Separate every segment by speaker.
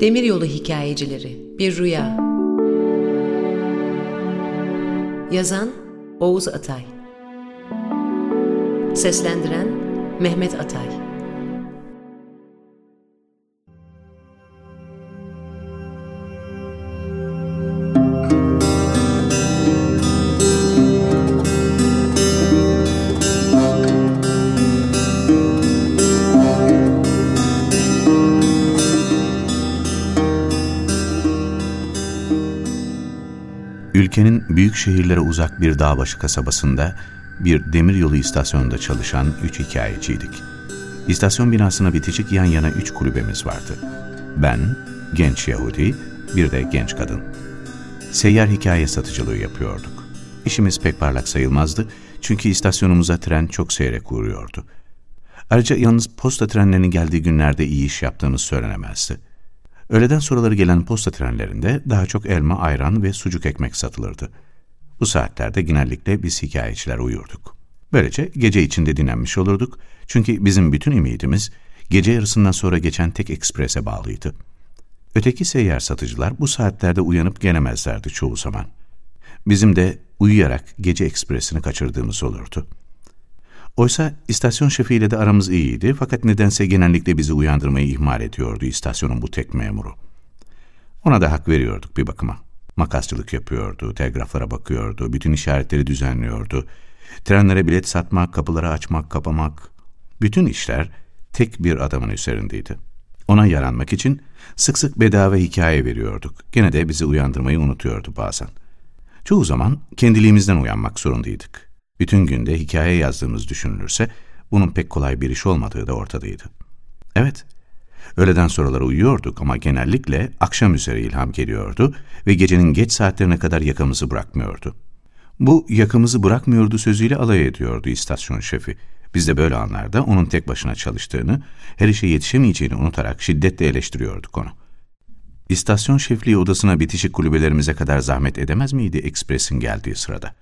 Speaker 1: Demiryolu Hikayecileri Bir Rüya. Yazan Oğuz Atay. Seslendiren Mehmet Atay
Speaker 2: büyük şehirlere uzak bir dağbaşı kasabasında bir demiryolu istasyonunda çalışan üç hikayeciydik. İstasyon binasına bitişik yan yana üç kulübemiz vardı. Ben, genç Yahudi, bir de genç kadın. Seyyar hikaye satıcılığı yapıyorduk. İşimiz pek parlak sayılmazdı çünkü istasyonumuza tren çok seyrek uğruyordu. Ayrıca yalnız posta trenlerinin geldiği günlerde iyi iş yaptığımız söylenemezdi. Öğleden sonraları gelen posta trenlerinde daha çok elma, ayran ve sucuk ekmek satılırdı. Bu saatlerde genellikle biz hikayeciler uyurduk. Böylece gece içinde dinlenmiş olurduk çünkü bizim bütün ümidimiz gece yarısından sonra geçen tek eksprese bağlıydı. Öteki seyyar satıcılar bu saatlerde uyanıp gelemezlerdi çoğu zaman. Bizim de uyuyarak gece ekspresini kaçırdığımız olurdu. Oysa istasyon şefiyle de aramız iyiydi fakat nedense genellikle bizi uyandırmayı ihmal ediyordu istasyonun bu tek memuru. Ona da hak veriyorduk bir bakıma. Makasçılık yapıyordu, telgraflara bakıyordu, bütün işaretleri düzenliyordu. Trenlere bilet satmak, kapıları açmak, kapamak. Bütün işler tek bir adamın üzerindeydi. Ona yaranmak için sık sık bedava hikaye veriyorduk. Gene de bizi uyandırmayı unutuyordu bazen. Çoğu zaman kendiliğimizden uyanmak zorundaydık. Bütün günde hikaye yazdığımız düşünülürse bunun pek kolay bir iş olmadığı da ortadaydı. Evet, öğleden sonraları uyuyorduk ama genellikle akşam üzere ilham geliyordu ve gecenin geç saatlerine kadar yakamızı bırakmıyordu. Bu yakamızı bırakmıyordu sözüyle alay ediyordu istasyon şefi. Biz de böyle anlarda onun tek başına çalıştığını, her işe yetişemeyeceğini unutarak şiddetle eleştiriyorduk onu. İstasyon şefliği odasına bitişik kulübelerimize kadar zahmet edemez miydi ekspresin geldiği sırada?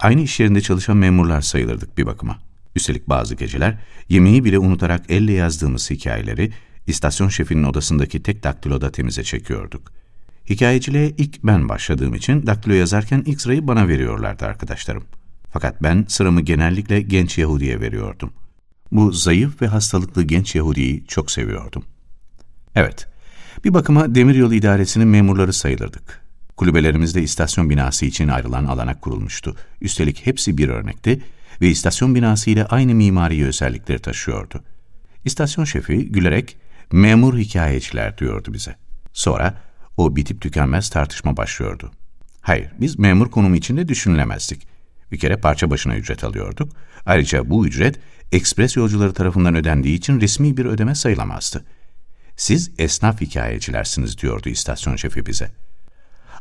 Speaker 2: Aynı iş yerinde çalışan memurlar sayılırdık bir bakıma. Üstelik bazı geceler yemeği bile unutarak elle yazdığımız hikayeleri istasyon şefinin odasındaki tek daktiloda temize çekiyorduk. Hikayeciliğe ilk ben başladığım için daktilo yazarken ilk sırayı bana veriyorlardı arkadaşlarım. Fakat ben sıramı genellikle genç Yahudi'ye veriyordum. Bu zayıf ve hastalıklı genç Yahudi'yi çok seviyordum. Evet, bir bakıma demiryolu idaresinin memurları sayılırdık. Kulübelerimizde istasyon binası için ayrılan alana kurulmuştu. Üstelik hepsi bir örnekti ve istasyon binası ile aynı mimari özellikleri taşıyordu. İstasyon şefi gülerek memur hikayeciler diyordu bize. Sonra o bitip tükenmez tartışma başlıyordu. Hayır, biz memur konumu içinde düşünülemezdik. Bir kere parça başına ücret alıyorduk. Ayrıca bu ücret ekspres yolcuları tarafından ödendiği için resmi bir ödeme sayılamazdı. Siz esnaf hikayecilersiniz diyordu istasyon şefi bize.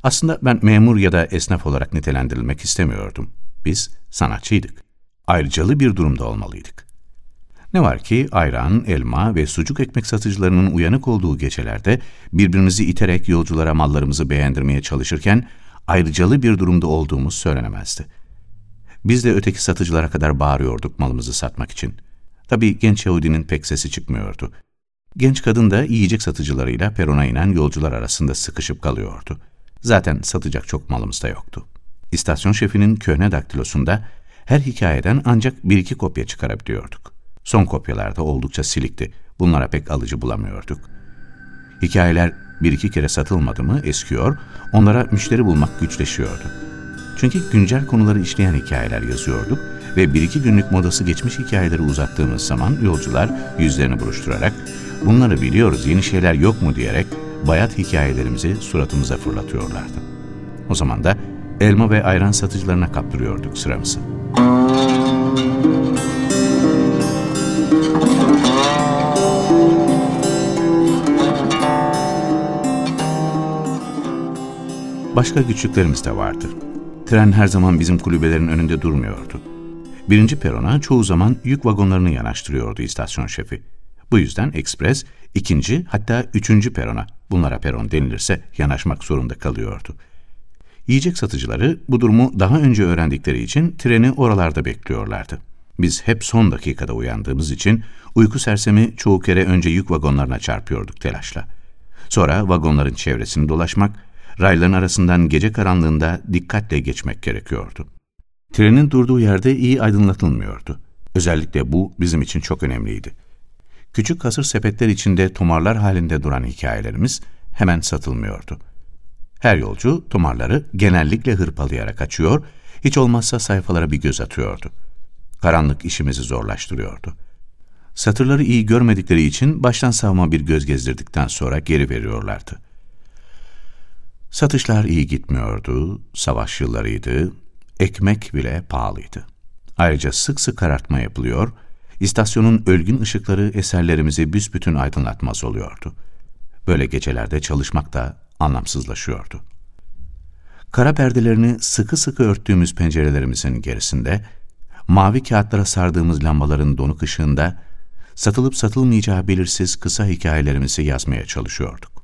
Speaker 2: Aslında ben memur ya da esnaf olarak nitelendirilmek istemiyordum. Biz sanatçıydık. Ayrıcalı bir durumda olmalıydık. Ne var ki ayran, elma ve sucuk ekmek satıcılarının uyanık olduğu gecelerde birbirimizi iterek yolculara mallarımızı beğendirmeye çalışırken ayrıcalı bir durumda olduğumuz söylenemezdi. Biz de öteki satıcılara kadar bağırıyorduk malımızı satmak için. Tabii genç Yahudinin pek sesi çıkmıyordu. Genç kadın da yiyecek satıcılarıyla perona inen yolcular arasında sıkışıp kalıyordu. Zaten satacak çok malımız da yoktu. İstasyon şefinin köhne daktilosunda her hikayeden ancak bir iki kopya çıkarabiliyorduk. Son kopyalarda oldukça silikti. Bunlara pek alıcı bulamıyorduk. Hikayeler bir iki kere satılmadı mı eskiyor, onlara müşteri bulmak güçleşiyordu. Çünkü güncel konuları işleyen hikayeler yazıyorduk ve bir iki günlük modası geçmiş hikayeleri uzattığımız zaman yolcular yüzlerini buruşturarak bunları biliyoruz yeni şeyler yok mu diyerek bayat hikayelerimizi suratımıza fırlatıyorlardı. O zaman da elma ve ayran satıcılarına kaptırıyorduk sıramızı. Başka güçlüklerimiz de vardı. Tren her zaman bizim kulübelerin önünde durmuyordu. Birinci perona çoğu zaman yük vagonlarını yanaştırıyordu istasyon şefi. Bu yüzden ekspres ikinci hatta üçüncü perona, bunlara peron denilirse yanaşmak zorunda kalıyordu. Yiyecek satıcıları bu durumu daha önce öğrendikleri için treni oralarda bekliyorlardı. Biz hep son dakikada uyandığımız için uyku sersemi çoğu kere önce yük vagonlarına çarpıyorduk telaşla. Sonra vagonların çevresini dolaşmak, rayların arasından gece karanlığında dikkatle geçmek gerekiyordu. Trenin durduğu yerde iyi aydınlatılmıyordu. Özellikle bu bizim için çok önemliydi. Küçük kasır sepetler içinde tomarlar halinde duran hikayelerimiz hemen satılmıyordu. Her yolcu tomarları genellikle hırpalayarak açıyor, hiç olmazsa sayfalara bir göz atıyordu. Karanlık işimizi zorlaştırıyordu. Satırları iyi görmedikleri için baştan savma bir göz gezdirdikten sonra geri veriyorlardı. Satışlar iyi gitmiyordu, savaş yıllarıydı, ekmek bile pahalıydı. Ayrıca sık sık karartma yapılıyor, istasyonun ölgün ışıkları eserlerimizi büsbütün aydınlatmaz oluyordu. Böyle gecelerde çalışmak da anlamsızlaşıyordu. Kara perdelerini sıkı sıkı örttüğümüz pencerelerimizin gerisinde, mavi kağıtlara sardığımız lambaların donuk ışığında, satılıp satılmayacağı belirsiz kısa hikayelerimizi yazmaya çalışıyorduk.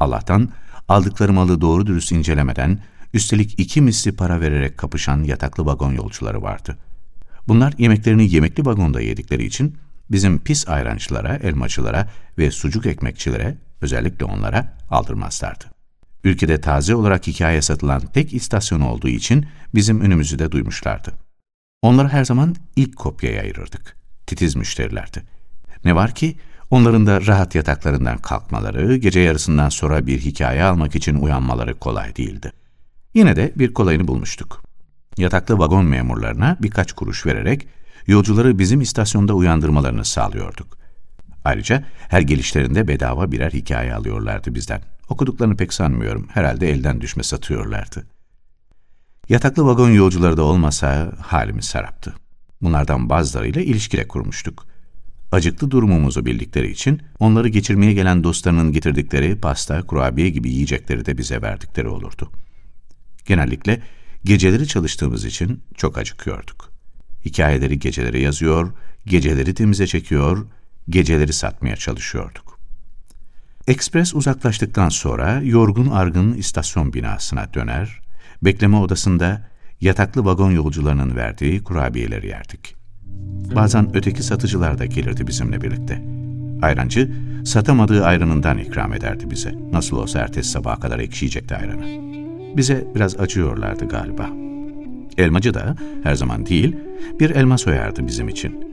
Speaker 2: Allah'tan aldıkları malı doğru dürüst incelemeden, üstelik iki misli para vererek kapışan yataklı vagon yolcuları vardı. Bunlar yemeklerini yemekli vagonda yedikleri için bizim pis ayrancılara, elmacılara ve sucuk ekmekçilere, özellikle onlara aldırmazlardı. Ülkede taze olarak hikaye satılan tek istasyon olduğu için bizim önümüzü de duymuşlardı. Onları her zaman ilk kopyaya ayırırdık. Titiz müşterilerdi. Ne var ki onların da rahat yataklarından kalkmaları, gece yarısından sonra bir hikaye almak için uyanmaları kolay değildi. Yine de bir kolayını bulmuştuk. Yataklı vagon memurlarına birkaç kuruş vererek yolcuları bizim istasyonda uyandırmalarını sağlıyorduk. Ayrıca her gelişlerinde bedava birer hikaye alıyorlardı bizden. Okuduklarını pek sanmıyorum. Herhalde elden düşme satıyorlardı. Yataklı vagon yolcuları da olmasa halimiz saraptı. Bunlardan bazılarıyla ilişkile kurmuştuk. Acıklı durumumuzu bildikleri için onları geçirmeye gelen dostlarının getirdikleri pasta, kurabiye gibi yiyecekleri de bize verdikleri olurdu. Genellikle geceleri çalıştığımız için çok acıkıyorduk. Hikayeleri geceleri yazıyor, geceleri temize çekiyor, geceleri satmaya çalışıyorduk. Ekspres uzaklaştıktan sonra yorgun argın istasyon binasına döner, bekleme odasında yataklı vagon yolcularının verdiği kurabiyeleri yerdik. Bazen öteki satıcılar da gelirdi bizimle birlikte. Ayrancı, satamadığı ayranından ikram ederdi bize. Nasıl olsa ertesi sabaha kadar ekşiyecekti ayranı. Bize biraz acıyorlardı galiba. Elmacı da, her zaman değil, bir elma soyardı bizim için.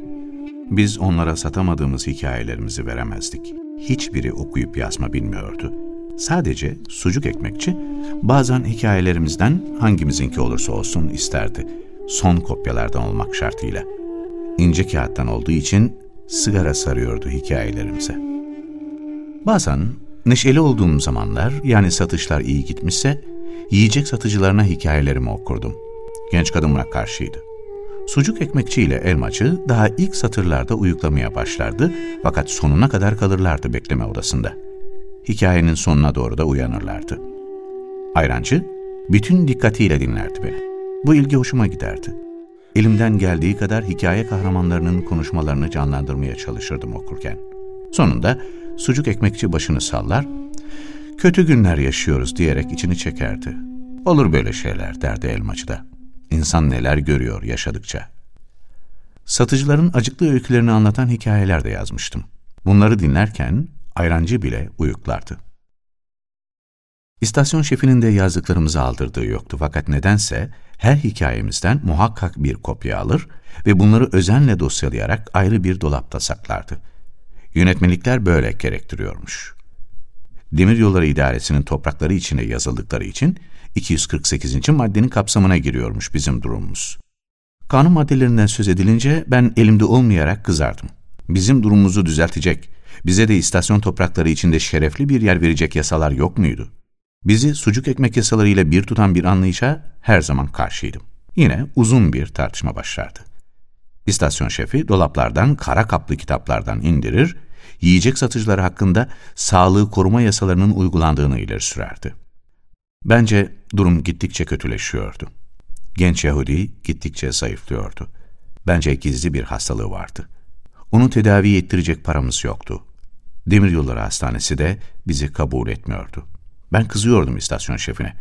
Speaker 2: Biz onlara satamadığımız hikayelerimizi veremezdik. Hiçbiri okuyup yazma bilmiyordu. Sadece sucuk ekmekçi bazen hikayelerimizden hangimizinki olursa olsun isterdi. Son kopyalardan olmak şartıyla. İnce kağıttan olduğu için sigara sarıyordu hikayelerimize. Bazen neşeli olduğum zamanlar yani satışlar iyi gitmişse yiyecek satıcılarına hikayelerimi okurdum. Genç kadınla karşıydı. Sucuk ekmekçi ile elmacı daha ilk satırlarda uyuklamaya başlardı fakat sonuna kadar kalırlardı bekleme odasında. Hikayenin sonuna doğru da uyanırlardı. Ayrancı bütün dikkatiyle dinlerdi beni. Bu ilgi hoşuma giderdi. Elimden geldiği kadar hikaye kahramanlarının konuşmalarını canlandırmaya çalışırdım okurken. Sonunda sucuk ekmekçi başını sallar, kötü günler yaşıyoruz diyerek içini çekerdi. Olur böyle şeyler derdi elmacı da. İnsan neler görüyor yaşadıkça. Satıcıların acıklı öykülerini anlatan hikayeler de yazmıştım. Bunları dinlerken ayrancı bile uyuklardı. İstasyon şefinin de yazdıklarımızı aldırdığı yoktu fakat nedense her hikayemizden muhakkak bir kopya alır ve bunları özenle dosyalayarak ayrı bir dolapta saklardı. Yönetmelikler böyle gerektiriyormuş. Demiryolları İdaresi'nin toprakları içine yazıldıkları için 248. maddenin kapsamına giriyormuş bizim durumumuz. Kanun maddelerinden söz edilince ben elimde olmayarak kızardım. Bizim durumumuzu düzeltecek, bize de istasyon toprakları içinde şerefli bir yer verecek yasalar yok muydu? Bizi sucuk ekmek yasalarıyla bir tutan bir anlayışa her zaman karşıydım. Yine uzun bir tartışma başlardı. İstasyon şefi dolaplardan kara kaplı kitaplardan indirir, yiyecek satıcıları hakkında sağlığı koruma yasalarının uygulandığını ileri sürerdi. Bence durum gittikçe kötüleşiyordu. Genç Yahudi gittikçe zayıflıyordu. Bence gizli bir hastalığı vardı. Onu tedavi ettirecek paramız yoktu. Demiryolları Hastanesi de bizi kabul etmiyordu. Ben kızıyordum istasyon şefine.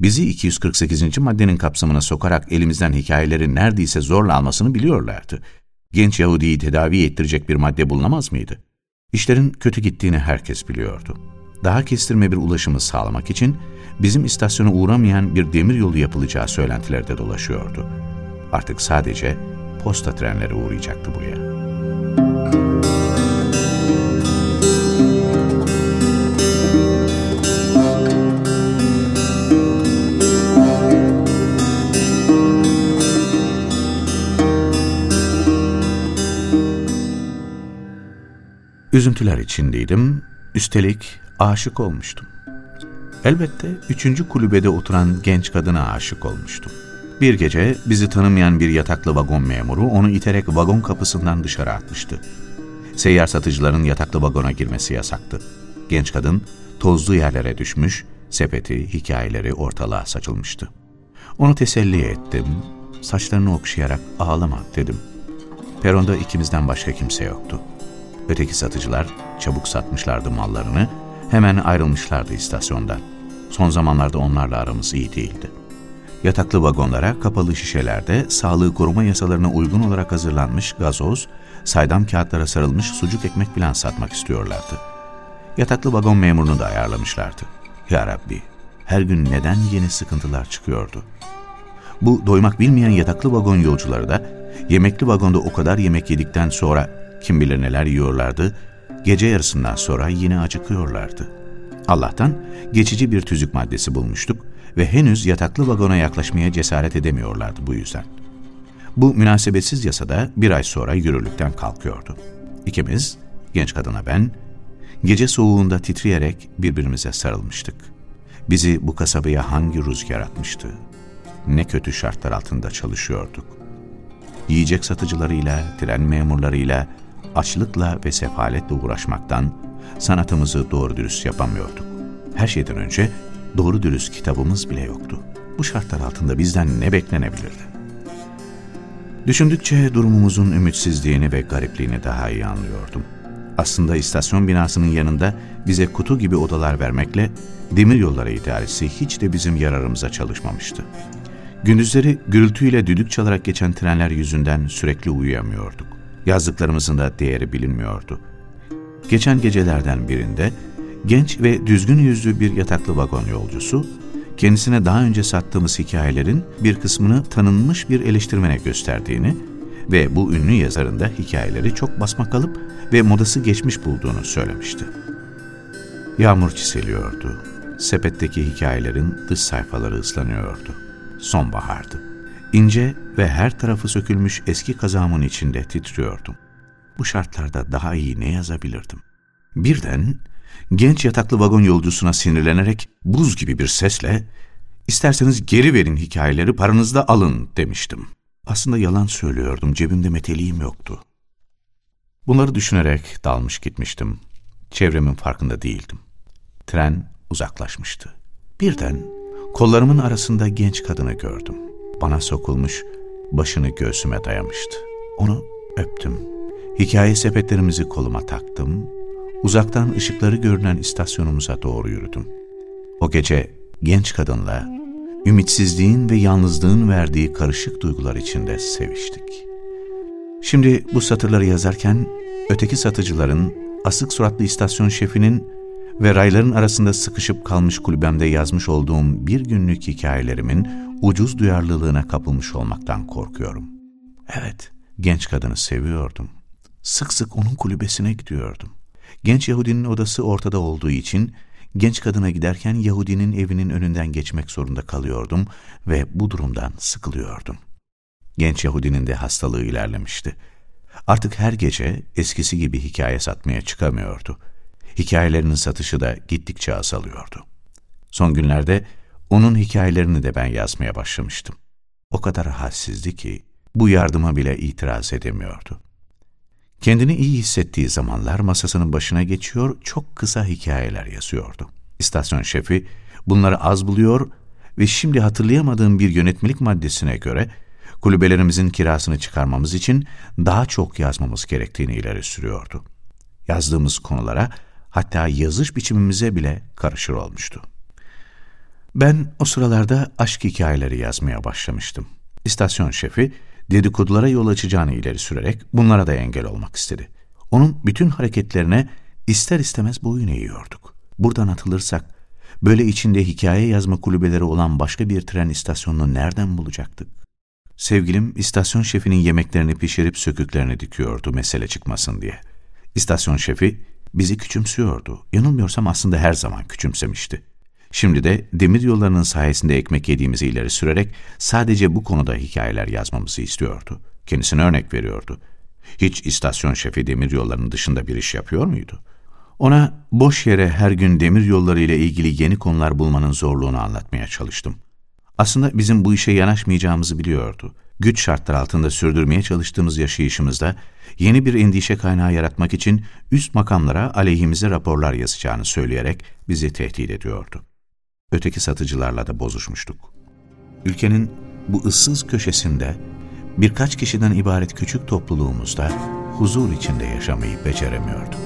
Speaker 2: Bizi 248. maddenin kapsamına sokarak elimizden hikayeleri neredeyse zorla almasını biliyorlardı. Genç Yahudi'yi tedavi ettirecek bir madde bulunamaz mıydı? İşlerin kötü gittiğini herkes biliyordu. daha kestirme bir ulaşımı sağlamak için bizim istasyona uğramayan bir demir yolu yapılacağı söylentileri de dolaşıyordu. Artık sadece posta trenleri uğrayacaktı buraya. Üzüntüler içindeydim, üstelik aşık olmuştum. Elbette üçüncü kulübede oturan genç kadına aşık olmuştum. Bir gece bizi tanımayan bir yataklı vagon memuru onu iterek vagon kapısından dışarı atmıştı. Seyyar satıcıların yataklı vagona girmesi yasaktı. Genç kadın tozlu yerlere düşmüş, sepeti, hikayeleri ortalığa saçılmıştı. Onu teselli ettim, saçlarını okşayarak ağlama dedim. Peronda ikimizden başka kimse yoktu. Öteki satıcılar çabuk satmışlardı mallarını, hemen ayrılmışlardı istasyondan. Son zamanlarda onlarla aramız iyi değildi. Yataklı vagonlara kapalı şişelerde sağlığı koruma yasalarına uygun olarak hazırlanmış gazoz, saydam kağıtlara sarılmış sucuk ekmek filan satmak istiyorlardı. Yataklı vagon memurunu da ayarlamışlardı. Ya Rabbi, her gün neden yeni sıkıntılar çıkıyordu? Bu doymak bilmeyen yataklı vagon yolcuları da yemekli vagonda o kadar yemek yedikten sonra kim bilir neler yiyorlardı, gece yarısından sonra yine acıkıyorlardı. Allah'tan geçici bir tüzük maddesi bulmuştuk ve henüz yataklı vagona yaklaşmaya cesaret edemiyorlardı bu yüzden. Bu münasebetsiz yasada bir ay sonra yürürlükten kalkıyordu. İkimiz, genç kadına ben, gece soğuğunda titreyerek birbirimize sarılmıştık. Bizi bu kasabaya hangi rüzgar atmıştı? Ne kötü şartlar altında çalışıyorduk. Yiyecek satıcılarıyla, tren memurlarıyla, açlıkla ve sefaletle uğraşmaktan sanatımızı doğru dürüst yapamıyorduk. Her şeyden önce doğru dürüst kitabımız bile yoktu. Bu şartlar altında bizden ne beklenebilirdi? Düşündükçe durumumuzun ümitsizliğini ve garipliğini daha iyi anlıyordum. Aslında istasyon binasının yanında bize kutu gibi odalar vermekle demir yolları idaresi hiç de bizim yararımıza çalışmamıştı. Gündüzleri gürültüyle düdük çalarak geçen trenler yüzünden sürekli uyuyamıyorduk. Yazdıklarımızın da değeri bilinmiyordu. Geçen gecelerden birinde genç ve düzgün yüzlü bir yataklı vagon yolcusu, kendisine daha önce sattığımız hikayelerin bir kısmını tanınmış bir eleştirmene gösterdiğini ve bu ünlü yazarın da hikayeleri çok basma kalıp ve modası geçmiş bulduğunu söylemişti. Yağmur çiseliyordu. Sepetteki hikayelerin dış sayfaları ıslanıyordu. Sonbahardı. İnce ve her tarafı sökülmüş eski kazağımın içinde titriyordum. Bu şartlarda daha iyi ne yazabilirdim? Birden genç yataklı vagon yolcusuna sinirlenerek buz gibi bir sesle ''İsterseniz geri verin hikayeleri paranızda alın'' demiştim. Aslında yalan söylüyordum, cebimde meteliğim yoktu. Bunları düşünerek dalmış gitmiştim. Çevremin farkında değildim. Tren uzaklaşmıştı. Birden kollarımın arasında genç kadını gördüm. Bana sokulmuş, başını göğsüme dayamıştı. Onu öptüm. Hikaye sepetlerimizi koluma taktım. Uzaktan ışıkları görünen istasyonumuza doğru yürüdüm. O gece genç kadınla ümitsizliğin ve yalnızlığın verdiği karışık duygular içinde seviştik. Şimdi bu satırları yazarken öteki satıcıların, asık suratlı istasyon şefinin ve rayların arasında sıkışıp kalmış kulübemde yazmış olduğum bir günlük hikayelerimin ucuz duyarlılığına kapılmış olmaktan korkuyorum. Evet, genç kadını seviyordum. Sık sık onun kulübesine gidiyordum. Genç Yahudinin odası ortada olduğu için genç kadına giderken Yahudinin evinin önünden geçmek zorunda kalıyordum ve bu durumdan sıkılıyordum. Genç Yahudinin de hastalığı ilerlemişti. Artık her gece eskisi gibi hikaye satmaya çıkamıyordu. Hikayelerinin satışı da gittikçe azalıyordu. Son günlerde onun hikayelerini de ben yazmaya başlamıştım. O kadar halsizdi ki bu yardıma bile itiraz edemiyordu. Kendini iyi hissettiği zamanlar masasının başına geçiyor, çok kısa hikayeler yazıyordu. İstasyon şefi bunları az buluyor ve şimdi hatırlayamadığım bir yönetmelik maddesine göre kulübelerimizin kirasını çıkarmamız için daha çok yazmamız gerektiğini ileri sürüyordu. Yazdığımız konulara hatta yazış biçimimize bile karışır olmuştu. Ben o sıralarda aşk hikayeleri yazmaya başlamıştım. İstasyon şefi dedikodulara yol açacağını ileri sürerek bunlara da engel olmak istedi. Onun bütün hareketlerine ister istemez boyun eğiyorduk. Buradan atılırsak, böyle içinde hikaye yazma kulübeleri olan başka bir tren istasyonunu nereden bulacaktık? Sevgilim, istasyon şefinin yemeklerini pişirip söküklerini dikiyordu mesele çıkmasın diye. İstasyon şefi bizi küçümsüyordu. Yanılmıyorsam aslında her zaman küçümsemişti. Şimdi de demir yollarının sayesinde ekmek yediğimizi ileri sürerek sadece bu konuda hikayeler yazmamızı istiyordu. Kendisine örnek veriyordu. Hiç istasyon şefi demir yollarının dışında bir iş yapıyor muydu? Ona boş yere her gün demir yolları ile ilgili yeni konular bulmanın zorluğunu anlatmaya çalıştım. Aslında bizim bu işe yanaşmayacağımızı biliyordu. Güç şartlar altında sürdürmeye çalıştığımız yaşayışımızda yeni bir endişe kaynağı yaratmak için üst makamlara aleyhimize raporlar yazacağını söyleyerek bizi tehdit ediyordu. Öteki satıcılarla da bozuşmuştuk. Ülkenin bu ıssız köşesinde birkaç kişiden ibaret küçük topluluğumuzda huzur içinde yaşamayı beceremiyorduk.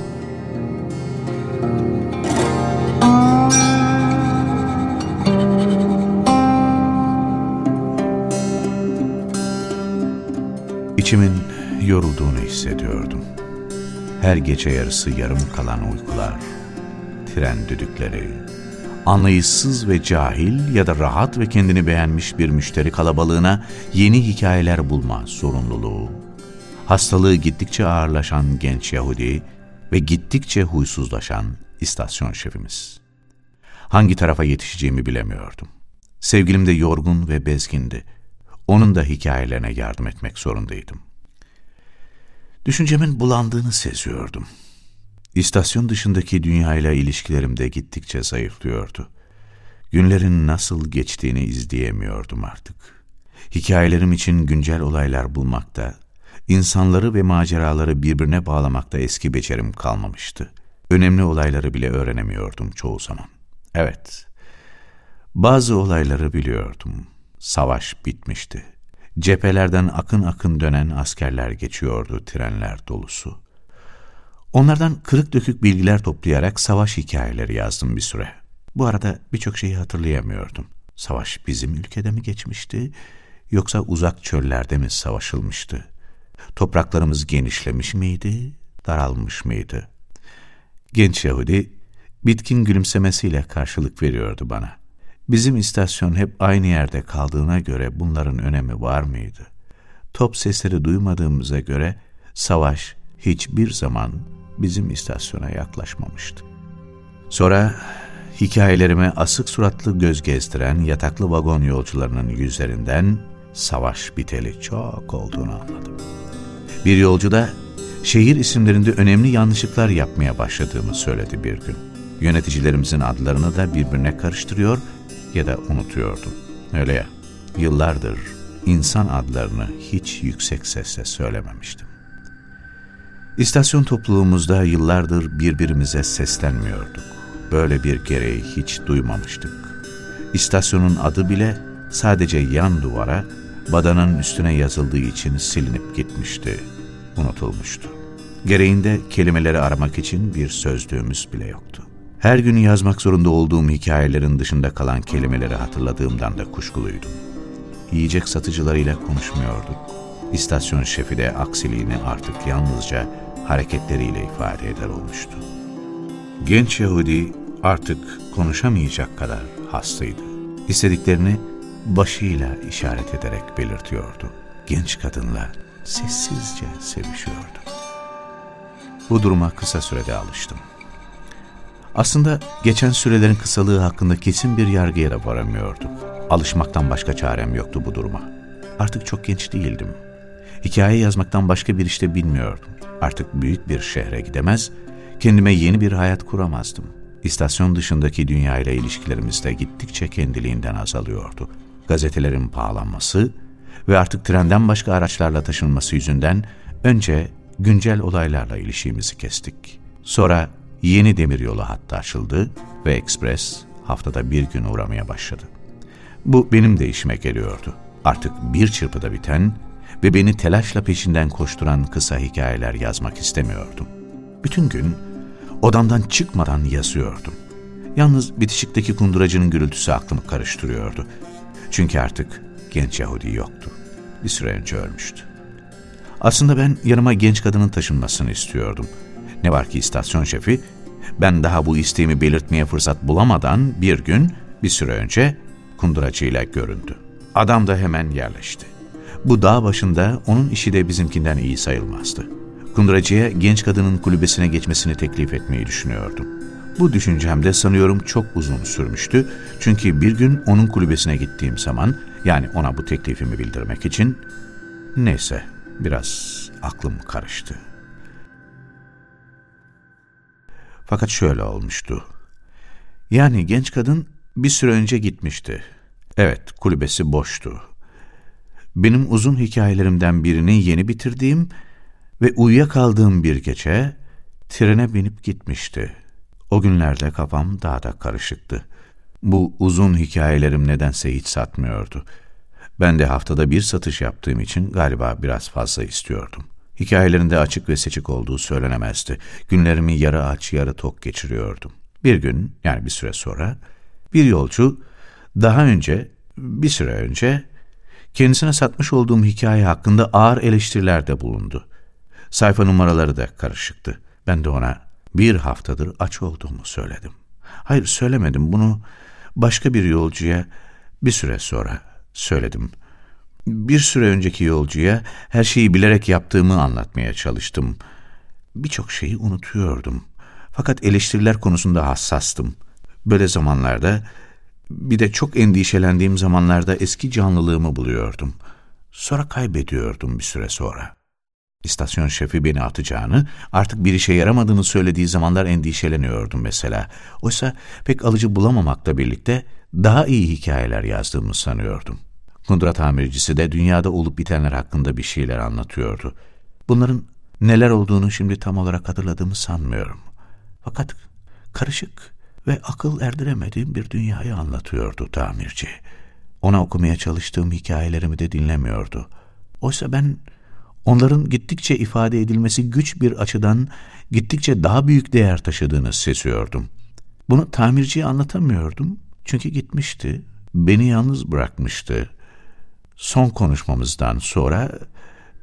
Speaker 2: İçimin yorulduğunu hissediyordum. Her gece yarısı yarım kalan uykular, tren düdükleri, anlayışsız ve cahil ya da rahat ve kendini beğenmiş bir müşteri kalabalığına yeni hikayeler bulma zorunluluğu, hastalığı gittikçe ağırlaşan genç Yahudi ve gittikçe huysuzlaşan istasyon şefimiz. Hangi tarafa yetişeceğimi bilemiyordum. Sevgilim de yorgun ve bezgindi. Onun da hikayelerine yardım etmek zorundaydım. Düşüncemin bulandığını seziyordum. İstasyon dışındaki dünyayla ilişkilerim de gittikçe zayıflıyordu. Günlerin nasıl geçtiğini izleyemiyordum artık. Hikayelerim için güncel olaylar bulmakta, insanları ve maceraları birbirine bağlamakta eski becerim kalmamıştı. Önemli olayları bile öğrenemiyordum çoğu zaman. Evet, bazı olayları biliyordum. Savaş bitmişti. Cephelerden akın akın dönen askerler geçiyordu trenler dolusu. Onlardan kırık dökük bilgiler toplayarak savaş hikayeleri yazdım bir süre. Bu arada birçok şeyi hatırlayamıyordum. Savaş bizim ülkede mi geçmişti, yoksa uzak çöllerde mi savaşılmıştı? Topraklarımız genişlemiş miydi, daralmış mıydı? Genç Yahudi, bitkin gülümsemesiyle karşılık veriyordu bana. Bizim istasyon hep aynı yerde kaldığına göre bunların önemi var mıydı? Top sesleri duymadığımıza göre savaş hiçbir zaman bizim istasyona yaklaşmamıştı. Sonra hikayelerime asık suratlı göz gezdiren yataklı vagon yolcularının yüzlerinden savaş biteli çok olduğunu anladım. Bir yolcu da şehir isimlerinde önemli yanlışlıklar yapmaya başladığımı söyledi bir gün. Yöneticilerimizin adlarını da birbirine karıştırıyor ya da unutuyordu. Öyle ya, yıllardır insan adlarını hiç yüksek sesle söylememiştim. İstasyon topluluğumuzda yıllardır birbirimize seslenmiyorduk. Böyle bir gereği hiç duymamıştık. İstasyonun adı bile sadece yan duvara, badanın üstüne yazıldığı için silinip gitmişti, unutulmuştu. Gereğinde kelimeleri aramak için bir sözlüğümüz bile yoktu. Her gün yazmak zorunda olduğum hikayelerin dışında kalan kelimeleri hatırladığımdan da kuşkuluydum. Yiyecek satıcılarıyla konuşmuyorduk. İstasyon şefi de aksiliğini artık yalnızca hareketleriyle ifade eder olmuştu. Genç Yahudi artık konuşamayacak kadar hastaydı. İstediklerini başıyla işaret ederek belirtiyordu. Genç kadınla sessizce sevişiyordu. Bu duruma kısa sürede alıştım. Aslında geçen sürelerin kısalığı hakkında kesin bir yargıya da varamıyorduk. Alışmaktan başka çarem yoktu bu duruma. Artık çok genç değildim. Hikaye yazmaktan başka bir işte bilmiyordum. Artık büyük bir şehre gidemez, kendime yeni bir hayat kuramazdım. İstasyon dışındaki dünyayla ilişkilerimiz de gittikçe kendiliğinden azalıyordu. Gazetelerin pahalanması ve artık trenden başka araçlarla taşınması yüzünden önce güncel olaylarla ilişkimizi kestik. Sonra yeni demiryolu hattı açıldı ve ekspres haftada bir gün uğramaya başladı. Bu benim de işime geliyordu. Artık bir çırpıda biten ve beni telaşla peşinden koşturan kısa hikayeler yazmak istemiyordum. Bütün gün odamdan çıkmadan yazıyordum. Yalnız bitişikteki kunduracının gürültüsü aklımı karıştırıyordu. Çünkü artık genç Yahudi yoktu. Bir süre önce ölmüştü. Aslında ben yanıma genç kadının taşınmasını istiyordum. Ne var ki istasyon şefi, Ben daha bu isteğimi belirtmeye fırsat bulamadan bir gün bir süre önce kunduracıyla göründü. Adam da hemen yerleşti. Bu dağ başında onun işi de bizimkinden iyi sayılmazdı. Kunduracıya genç kadının kulübesine geçmesini teklif etmeyi düşünüyordum. Bu düşüncem de sanıyorum çok uzun sürmüştü. Çünkü bir gün onun kulübesine gittiğim zaman, yani ona bu teklifimi bildirmek için, neyse biraz aklım karıştı. Fakat şöyle olmuştu. Yani genç kadın bir süre önce gitmişti. Evet, kulübesi boştu. Benim uzun hikayelerimden birini yeni bitirdiğim ve uyuyakaldığım bir gece trene binip gitmişti. O günlerde kafam daha da karışıktı. Bu uzun hikayelerim nedense hiç satmıyordu. Ben de haftada bir satış yaptığım için galiba biraz fazla istiyordum. Hikayelerinde açık ve seçik olduğu söylenemezdi. Günlerimi yarı aç yarı tok geçiriyordum. Bir gün yani bir süre sonra bir yolcu daha önce bir süre önce kendisine satmış olduğum hikaye hakkında ağır eleştirilerde bulundu. Sayfa numaraları da karışıktı. Ben de ona bir haftadır aç olduğumu söyledim. Hayır söylemedim bunu başka bir yolcuya bir süre sonra söyledim. Bir süre önceki yolcuya her şeyi bilerek yaptığımı anlatmaya çalıştım. Birçok şeyi unutuyordum. Fakat eleştiriler konusunda hassastım. Böyle zamanlarda bir de çok endişelendiğim zamanlarda eski canlılığımı buluyordum. Sonra kaybediyordum bir süre sonra. İstasyon şefi beni atacağını, artık bir işe yaramadığını söylediği zamanlar endişeleniyordum mesela. Oysa pek alıcı bulamamakla birlikte daha iyi hikayeler yazdığımı sanıyordum. Kundura tamircisi de dünyada olup bitenler hakkında bir şeyler anlatıyordu. Bunların neler olduğunu şimdi tam olarak hatırladığımı sanmıyorum. Fakat karışık ve akıl erdiremediğim bir dünyayı anlatıyordu tamirci. Ona okumaya çalıştığım hikayelerimi de dinlemiyordu. Oysa ben onların gittikçe ifade edilmesi güç bir açıdan gittikçe daha büyük değer taşıdığını sesiyordum. Bunu tamirciye anlatamıyordum çünkü gitmişti, beni yalnız bırakmıştı. Son konuşmamızdan sonra,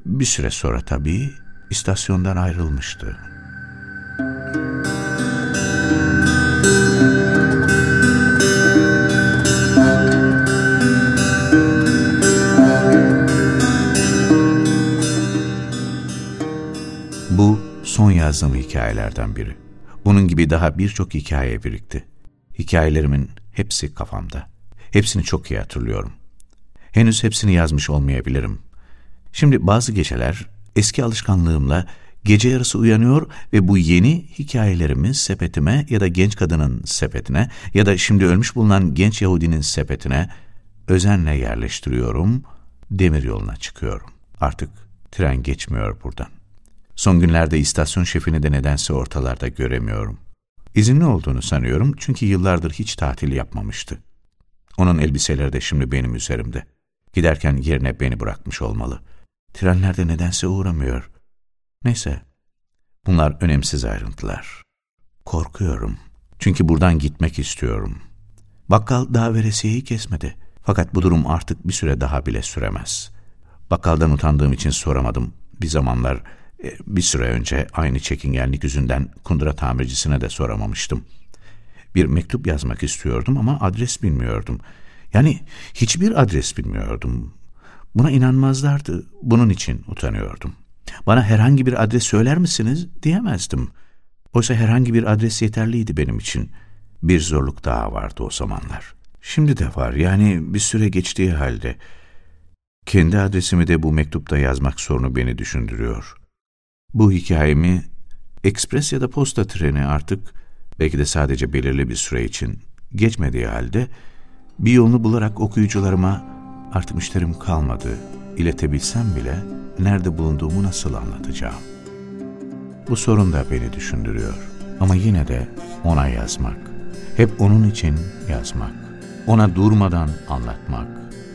Speaker 2: bir süre sonra tabii, istasyondan ayrılmıştı. Bu son yazdığım hikayelerden biri. Bunun gibi daha birçok hikaye birikti. Hikayelerimin hepsi kafamda. Hepsini çok iyi hatırlıyorum. Henüz hepsini yazmış olmayabilirim. Şimdi bazı geceler eski alışkanlığımla gece yarısı uyanıyor ve bu yeni hikayelerimi sepetime ya da genç kadının sepetine ya da şimdi ölmüş bulunan genç Yahudinin sepetine özenle yerleştiriyorum, demir yoluna çıkıyorum. Artık tren geçmiyor buradan. Son günlerde istasyon şefini de nedense ortalarda göremiyorum. İzinli olduğunu sanıyorum çünkü yıllardır hiç tatil yapmamıştı. Onun elbiseleri de şimdi benim üzerimde. Giderken yerine beni bırakmış olmalı. Trenlerde nedense uğramıyor. Neyse, bunlar önemsiz ayrıntılar. Korkuyorum. Çünkü buradan gitmek istiyorum. Bakkal daha veresiyeyi kesmedi. Fakat bu durum artık bir süre daha bile süremez. Bakkaldan utandığım için soramadım. Bir zamanlar e, bir süre önce aynı çekingenlik yüzünden kundura tamircisine de soramamıştım. Bir mektup yazmak istiyordum ama adres bilmiyordum. Yani hiçbir adres bilmiyordum. Buna inanmazlardı. Bunun için utanıyordum. Bana herhangi bir adres söyler misiniz diyemezdim. Oysa herhangi bir adres yeterliydi benim için. Bir zorluk daha vardı o zamanlar. Şimdi de var yani bir süre geçtiği halde. Kendi adresimi de bu mektupta yazmak sorunu beni düşündürüyor. Bu hikayemi ekspres ya da posta treni artık belki de sadece belirli bir süre için geçmediği halde bir yolunu bularak okuyucularıma artık müşterim kalmadı, iletebilsem bile nerede bulunduğumu nasıl anlatacağım? Bu sorun da beni düşündürüyor. Ama yine de ona yazmak, hep onun için yazmak, ona durmadan anlatmak,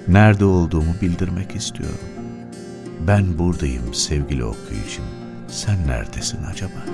Speaker 2: nerede olduğumu bildirmek istiyorum. Ben buradayım sevgili okuyucum. Sen neredesin acaba?